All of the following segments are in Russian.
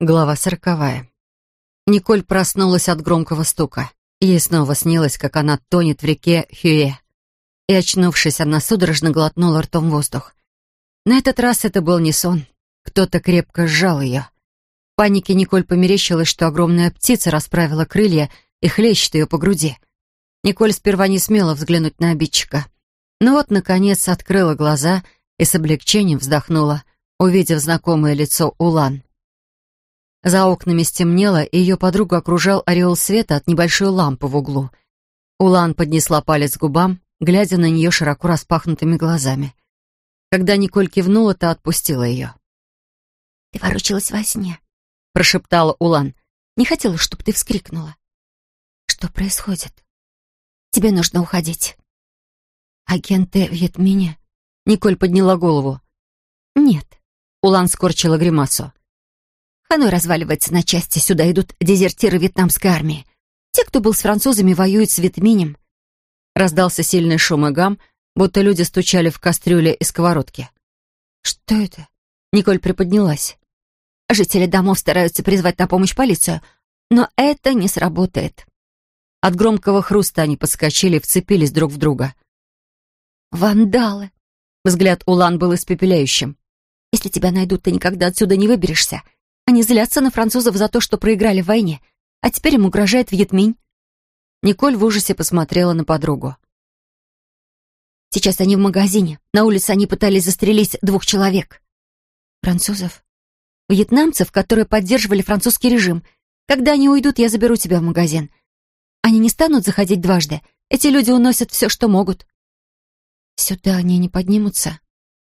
Глава сороковая. Николь проснулась от громкого стука. Ей снова снилось, как она тонет в реке Хюэ. И, очнувшись, она судорожно глотнула ртом воздух. На этот раз это был не сон. Кто-то крепко сжал ее. В панике Николь померещилась, что огромная птица расправила крылья и хлещет ее по груди. Николь сперва не смела взглянуть на обидчика. Но вот, наконец, открыла глаза и с облегчением вздохнула, увидев знакомое лицо Улан. За окнами стемнело, и ее подругу окружал ореол света от небольшой лампы в углу. Улан поднесла палец к губам, глядя на нее широко распахнутыми глазами. Когда Николь кивнула, та отпустила ее. «Ты ворочалась во сне», — прошептала Улан. «Не хотела, чтобы ты вскрикнула». «Что происходит?» «Тебе нужно уходить». «Агенты Вьетмине?» Николь подняла голову. «Нет». Улан скорчила гримасу. Ханой разваливается на части, сюда идут дезертиры вьетнамской армии. Те, кто был с французами, воюют с Вьетминем. Раздался сильный шум и гам, будто люди стучали в кастрюле и сковородки. «Что это?» Николь приподнялась. Жители домов стараются призвать на помощь полицию, но это не сработает. От громкого хруста они подскочили и вцепились друг в друга. «Вандалы!» Взгляд Улан был испепеляющим. «Если тебя найдут, ты никогда отсюда не выберешься. Они злятся на французов за то, что проиграли в войне, а теперь им угрожает Вьетминь. Николь в ужасе посмотрела на подругу. Сейчас они в магазине. На улице они пытались застрелить двух человек. Французов? Вьетнамцев, которые поддерживали французский режим. Когда они уйдут, я заберу тебя в магазин. Они не станут заходить дважды. Эти люди уносят все, что могут. Сюда они не поднимутся.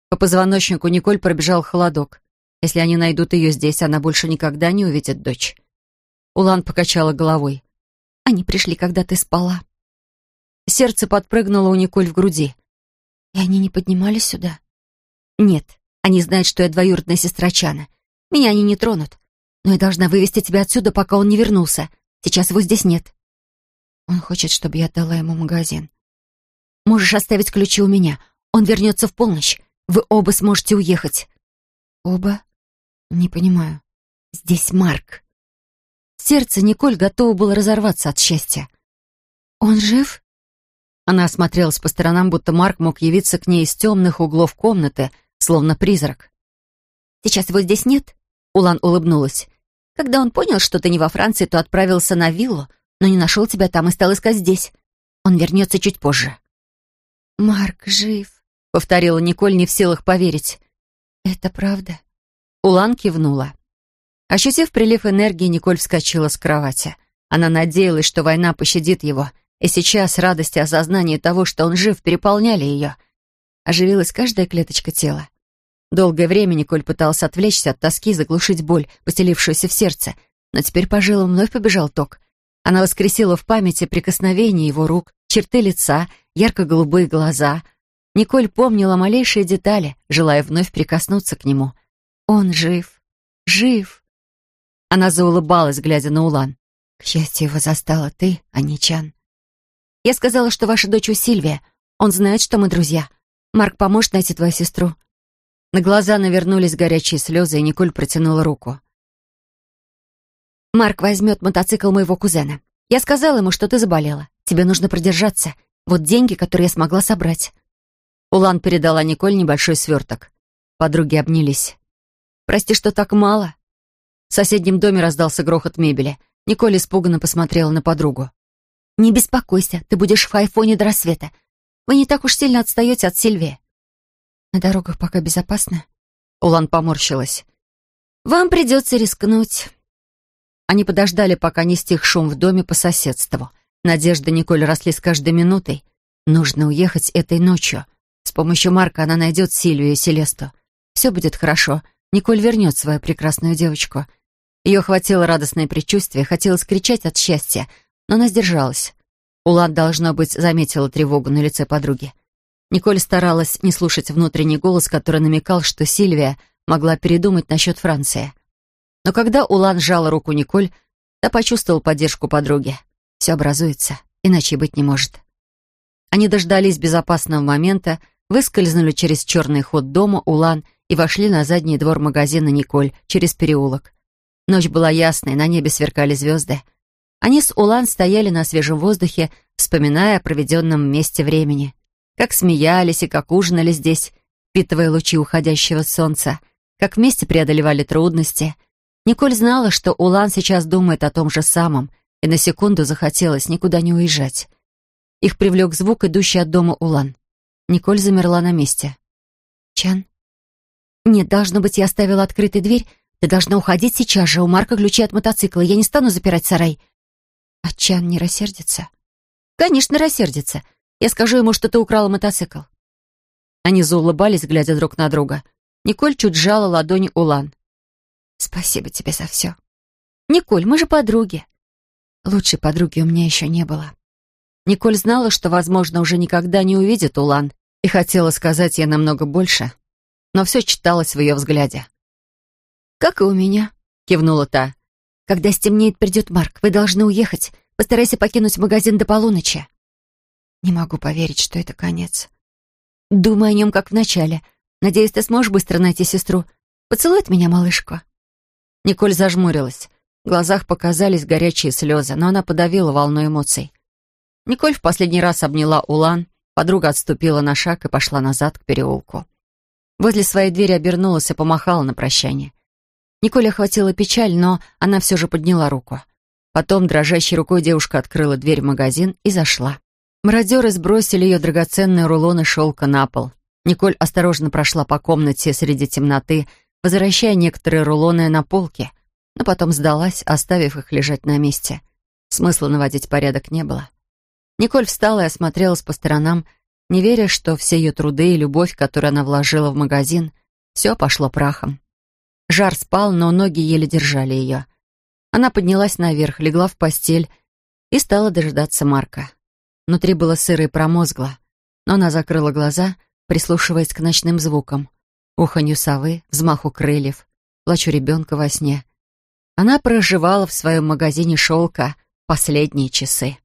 По позвоночнику Николь пробежал холодок. Если они найдут ее здесь, она больше никогда не увидит дочь. Улан покачала головой. Они пришли, когда ты спала. Сердце подпрыгнуло у Николь в груди. И они не поднимались сюда? Нет, они знают, что я двоюродная сестра Чана. Меня они не тронут. Но я должна вывести тебя отсюда, пока он не вернулся. Сейчас его здесь нет. Он хочет, чтобы я отдала ему магазин. Можешь оставить ключи у меня. Он вернется в полночь. Вы оба сможете уехать. Оба? «Не понимаю. Здесь Марк». Сердце Николь готово было разорваться от счастья. «Он жив?» Она осмотрелась по сторонам, будто Марк мог явиться к ней из темных углов комнаты, словно призрак. «Сейчас его здесь нет?» Улан улыбнулась. «Когда он понял, что ты не во Франции, то отправился на виллу, но не нашел тебя там и стал искать здесь. Он вернется чуть позже». «Марк жив», — повторила Николь, не в силах поверить. «Это правда?» Улан кивнула. Ощутив прилив энергии, Николь вскочила с кровати. Она надеялась, что война пощадит его, и сейчас радость и осознание того, что он жив, переполняли ее. Оживилась каждая клеточка тела. Долгое время Николь пыталась отвлечься от тоски, заглушить боль, поселившуюся в сердце, но теперь по жилам вновь побежал ток. Она воскресила в памяти прикосновение его рук, черты лица, ярко-голубые глаза. Николь помнила малейшие детали, желая вновь прикоснуться к нему — он жив, жив. Она заулыбалась, глядя на Улан. К счастью, его застала ты, а не Чан. Я сказала, что ваша дочь у Сильвия. Он знает, что мы друзья. Марк поможет найти твою сестру. На глаза навернулись горячие слезы, и Николь протянула руку. «Марк возьмет мотоцикл моего кузена. Я сказала ему, что ты заболела. Тебе нужно продержаться. Вот деньги, которые я смогла собрать». Улан передала Николь небольшой сверток. Подруги обнялись. Прости, что так мало». В соседнем доме раздался грохот мебели. Николь испуганно посмотрела на подругу. «Не беспокойся, ты будешь в Хайфоне до рассвета. Вы не так уж сильно отстаете от Сильвии». «На дорогах пока безопасно?» Улан поморщилась. «Вам придется рискнуть». Они подождали, пока не стих шум в доме по соседству. Надежды Николь росли с каждой минутой. Нужно уехать этой ночью. С помощью Марка она найдет Сильвию и Селесту. Все будет хорошо. Николь вернет свою прекрасную девочку. Ее хватило радостное предчувствие, хотелось кричать от счастья, но она сдержалась. Улан, должно быть, заметила тревогу на лице подруги. Николь старалась не слушать внутренний голос, который намекал, что Сильвия могла передумать насчет Франции. Но когда Улан сжала руку Николь, та почувствовала поддержку подруги. Все образуется, иначе быть не может. Они дождались безопасного момента, выскользнули через черный ход дома Улан и вошли на задний двор магазина «Николь» через переулок. Ночь была ясной, на небе сверкали звезды. Они с Улан стояли на свежем воздухе, вспоминая о проведенном месте времени. Как смеялись и как ужинали здесь, впитывая лучи уходящего солнца, как вместе преодолевали трудности. Николь знала, что Улан сейчас думает о том же самом, и на секунду захотелось никуда не уезжать. Их привлек звук, идущий от дома Улан. Николь замерла на месте. «Чан?» «Нет, должно быть, я оставила открытой дверь. Ты должна уходить сейчас же. У Марка ключи от мотоцикла. Я не стану запирать сарай». «А Чан не рассердится?» «Конечно, рассердится. Я скажу ему, что ты украла мотоцикл». Они заулыбались, глядя друг на друга. Николь чуть сжала ладони Улан. «Спасибо тебе за все». «Николь, мы же подруги». Лучшей подруги у меня еще не было. Николь знала, что, возможно, уже никогда не увидит Улан, и хотела сказать ей намного больше, но все читалось в ее взгляде. «Как и у меня», — кивнула та. «Когда стемнеет, придет Марк. Вы должны уехать. Постарайся покинуть магазин до полуночи». «Не могу поверить, что это конец. Думай о нем, как в начале. Надеюсь, ты сможешь быстро найти сестру. Поцелует меня, малышку». Николь зажмурилась. В глазах показались горячие слезы, но она подавила волну эмоций. Николь в последний раз обняла Улан, подруга отступила на шаг и пошла назад к переулку. Возле своей двери обернулась и помахала на прощание. Николь охватила печаль, но она все же подняла руку. Потом дрожащей рукой девушка открыла дверь в магазин и зашла. Мародеры сбросили ее драгоценные рулоны шелка на пол. Николь осторожно прошла по комнате среди темноты, возвращая некоторые рулоны на полке, но потом сдалась, оставив их лежать на месте. Смысла наводить порядок не было. Николь встала и осмотрелась по сторонам, не веря, что все ее труды и любовь, которую она вложила в магазин, все пошло прахом. Жар спал, но ноги еле держали ее. Она поднялась наверх, легла в постель и стала дожидаться Марка. Внутри было сыро и промозгло, но она закрыла глаза, прислушиваясь к ночным звукам. Уханью совы, взмаху крыльев, плачу ребенка во сне. Она проживала в своем магазине шелка последние часы.